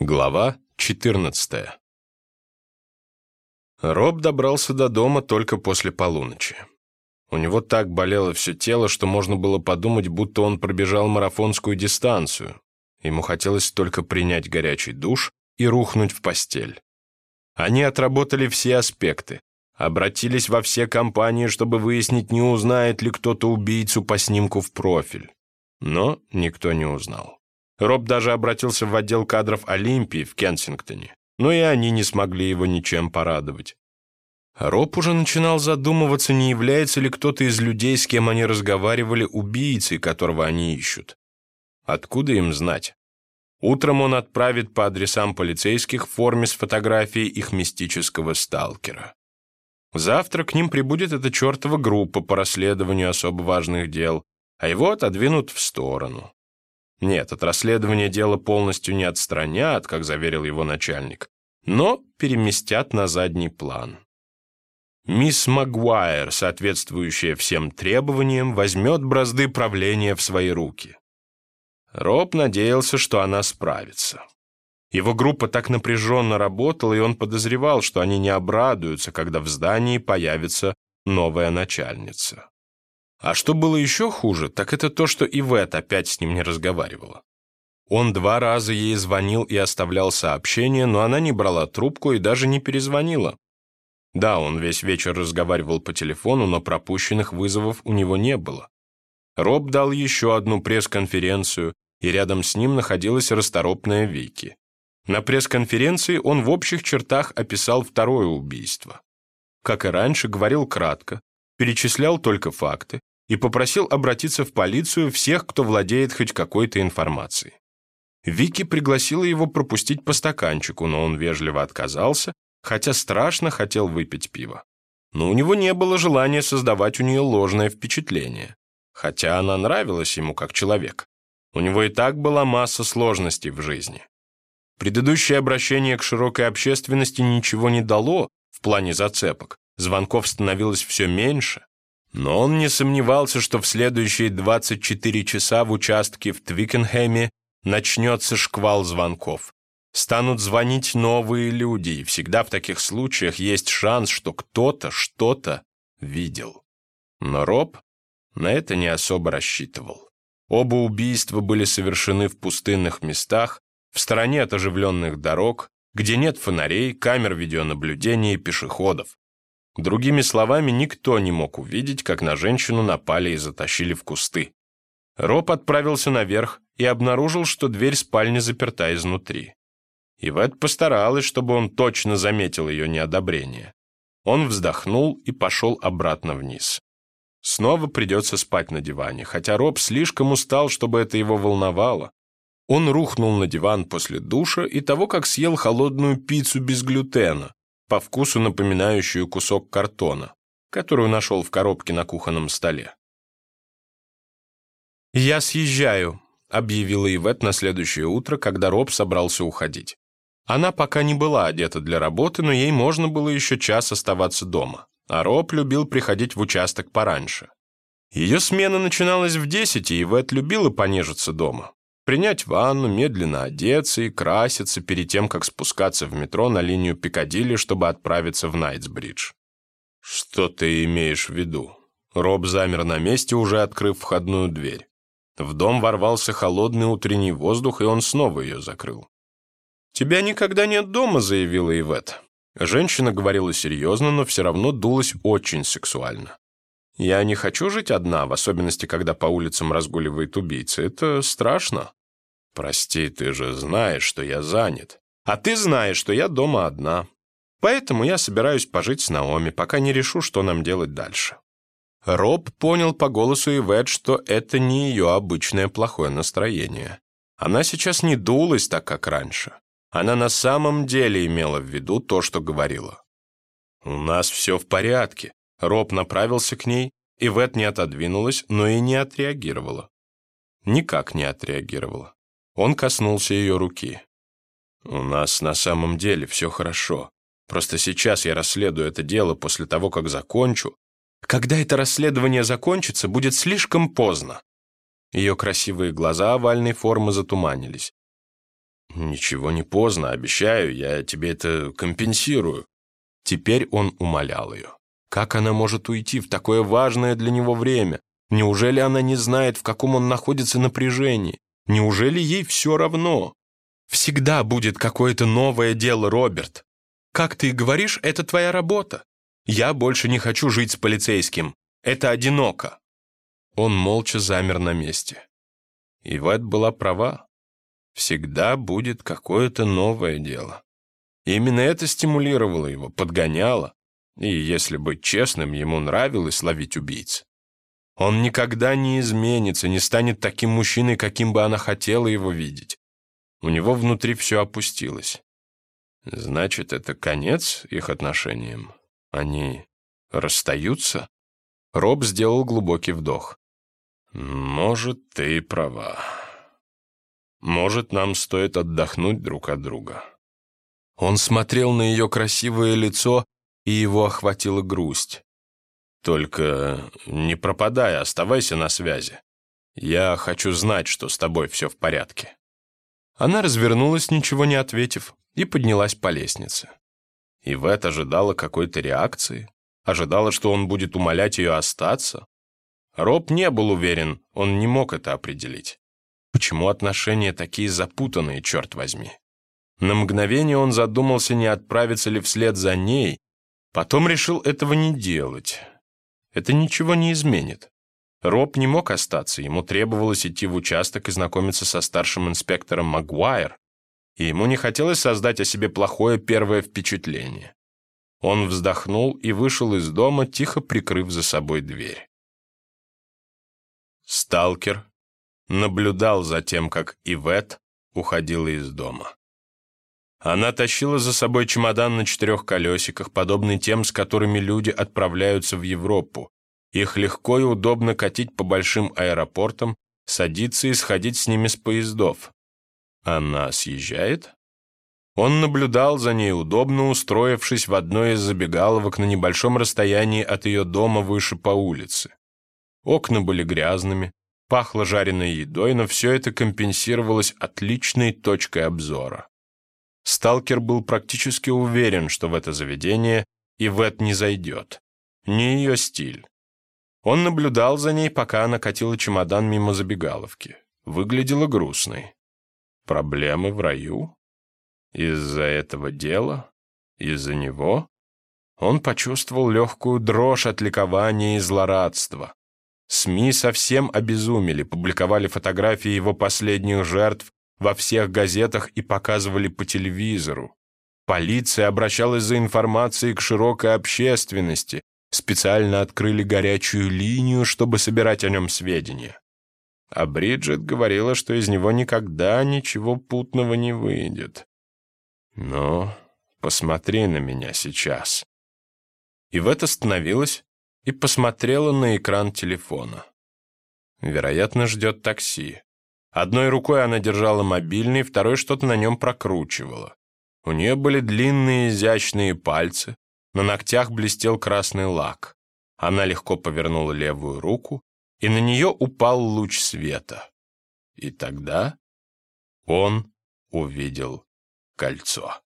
Глава 14 Роб добрался до дома только после полуночи. У него так болело все тело, что можно было подумать, будто он пробежал марафонскую дистанцию. Ему хотелось только принять горячий душ и рухнуть в постель. Они отработали все аспекты, обратились во все компании, чтобы выяснить, не узнает ли кто-то убийцу по снимку в профиль. Но никто не узнал. Роб даже обратился в отдел кадров Олимпии в Кенсингтоне, но и они не смогли его ничем порадовать. Роб уже начинал задумываться, не является ли кто-то из людей, с кем они разговаривали, убийцей, которого они ищут. Откуда им знать? Утром он отправит по адресам полицейских в форме с фотографией их мистического сталкера. Завтра к ним прибудет эта чертова группа по расследованию особо важных дел, а его отодвинут в сторону. Нет, от расследования дело полностью не отстранят, как заверил его начальник, но переместят на задний план. Мисс Магуайр, соответствующая всем требованиям, возьмет бразды правления в свои руки. Роб надеялся, что она справится. Его группа так напряженно работала, и он подозревал, что они не обрадуются, когда в здании появится новая начальница. А что было еще хуже, так это то, что Ивет опять с ним не разговаривала. Он два раза ей звонил и оставлял сообщение, но она не брала трубку и даже не перезвонила. Да, он весь вечер разговаривал по телефону, но пропущенных вызовов у него не было. Роб дал еще одну пресс-конференцию, и рядом с ним находилась расторопная Вики. На пресс-конференции он в общих чертах описал второе убийство. Как и раньше, говорил кратко, перечислял только факты, и попросил обратиться в полицию всех, кто владеет хоть какой-то информацией. Вики пригласила его пропустить по стаканчику, но он вежливо отказался, хотя страшно хотел выпить пиво. Но у него не было желания создавать у нее ложное впечатление, хотя она нравилась ему как человек. У него и так была масса сложностей в жизни. Предыдущее обращение к широкой общественности ничего не дало в плане зацепок, звонков становилось все меньше, но он не сомневался, что в следующие 24 часа в участке в Твикенхэме начнется шквал звонков. Станут звонить новые люди, и всегда в таких случаях есть шанс, что кто-то что-то видел. Но Роб на это не особо рассчитывал. Оба убийства были совершены в пустынных местах, в стороне от оживленных дорог, где нет фонарей, камер видеонаблюдения и пешеходов. Другими словами, никто не мог увидеть, как на женщину напали и затащили в кусты. Роб отправился наверх и обнаружил, что дверь спальни заперта изнутри. Ивет постаралась, чтобы он точно заметил ее неодобрение. Он вздохнул и пошел обратно вниз. Снова придется спать на диване, хотя Роб слишком устал, чтобы это его волновало. Он рухнул на диван после душа и того, как съел холодную пиццу без глютена, по вкусу напоминающую кусок картона, которую нашел в коробке на кухонном столе. «Я съезжаю», — объявила Ивет на следующее утро, когда Роб собрался уходить. Она пока не была одета для работы, но ей можно было еще час оставаться дома, а Роб любил приходить в участок пораньше. Ее смена начиналась в десять, и Ивет любила понежиться дома принять ванну, медленно одеться и краситься перед тем, как спускаться в метро на линию Пикадилли, чтобы отправиться в Найтсбридж. «Что ты имеешь в виду?» Роб замер на месте, уже открыв входную дверь. В дом ворвался холодный утренний воздух, и он снова ее закрыл. «Тебя никогда нет дома», — заявила Ивет. Женщина говорила серьезно, но все равно дулась очень сексуально. «Я не хочу жить одна, в особенности, когда по улицам разгуливает убийца. Это страшно». «Прости, ты же знаешь, что я занят. А ты знаешь, что я дома одна. Поэтому я собираюсь пожить с Наоми, пока не решу, что нам делать дальше». Роб понял по голосу Ивет, что это не ее обычное плохое настроение. Она сейчас не дулась так, как раньше. Она на самом деле имела в виду то, что говорила. «У нас все в порядке». Роб направился к ней, Ивет не отодвинулась, но и не отреагировала. Никак не отреагировала. Он коснулся ее руки. «У нас на самом деле все хорошо. Просто сейчас я расследую это дело после того, как закончу. Когда это расследование закончится, будет слишком поздно». Ее красивые глаза овальной формы затуманились. Ничего не поздно, обещаю, я тебе это компенсирую. Теперь он умолял ее. Как она может уйти в такое важное для него время? Неужели она не знает, в каком он находится напряжении? Неужели ей все равно? Всегда будет какое-то новое дело, Роберт. Как ты говоришь, это твоя работа. Я больше не хочу жить с полицейским. Это одиноко. Он молча замер на месте. Ивет была права. Всегда будет какое-то новое дело. Именно это стимулировало его, подгоняло. И, если быть честным, ему нравилось ловить убийц. Он никогда не изменится, не станет таким мужчиной, каким бы она хотела его видеть. У него внутри все опустилось. Значит, это конец их отношениям? Они расстаются? Роб сделал глубокий вдох. Может, ты права. Может, нам стоит отдохнуть друг от друга. Он смотрел на ее красивое лицо, и его охватила грусть. Только не пропадай, оставайся на связи. Я хочу знать, что с тобой все в порядке. Она развернулась, ничего не ответив, и поднялась по лестнице. Ивет ожидала какой-то реакции, ожидала, что он будет умолять ее остаться. Роб не был уверен, он не мог это определить. Почему отношения такие запутанные, черт возьми? На мгновение он задумался, не отправиться ли вслед за ней, потом решил этого не делать. Это ничего не изменит. Роб не мог остаться, ему требовалось идти в участок и знакомиться со старшим инспектором Магуайр, и ему не хотелось создать о себе плохое первое впечатление. Он вздохнул и вышел из дома, тихо прикрыв за собой дверь. Сталкер наблюдал за тем, как Ивет уходила из дома. Она тащила за собой чемодан на четырех колесиках, подобный тем, с которыми люди отправляются в Европу. Их легко и удобно катить по большим аэропортам, садиться и сходить с ними с поездов. Она съезжает? Он наблюдал за ней, удобно устроившись в одной из забегаловок на небольшом расстоянии от ее дома выше по улице. Окна были грязными, пахло жареной едой, но все это компенсировалось отличной точкой обзора. Сталкер был практически уверен, что в это заведение Ивет не зайдет. Не ее стиль. Он наблюдал за ней, пока она катила чемодан мимо забегаловки. Выглядела грустной. Проблемы в раю? Из-за этого дела? Из-за него? Он почувствовал легкую дрожь от ликования и злорадства. СМИ совсем обезумели, публиковали фотографии его последних жертв во всех газетах и показывали по телевизору. Полиция обращалась за информацией к широкой общественности, специально открыли горячую линию, чтобы собирать о нем сведения. А Бриджит говорила, что из него никогда ничего путного не выйдет. Но посмотри на меня сейчас. Ивет остановилась и посмотрела на экран телефона. Вероятно, ждет такси. Одной рукой она держала мобильный, второй что-то на нем прокручивала. У нее были длинные изящные пальцы, на ногтях блестел красный лак. Она легко повернула левую руку, и на нее упал луч света. И тогда он увидел кольцо.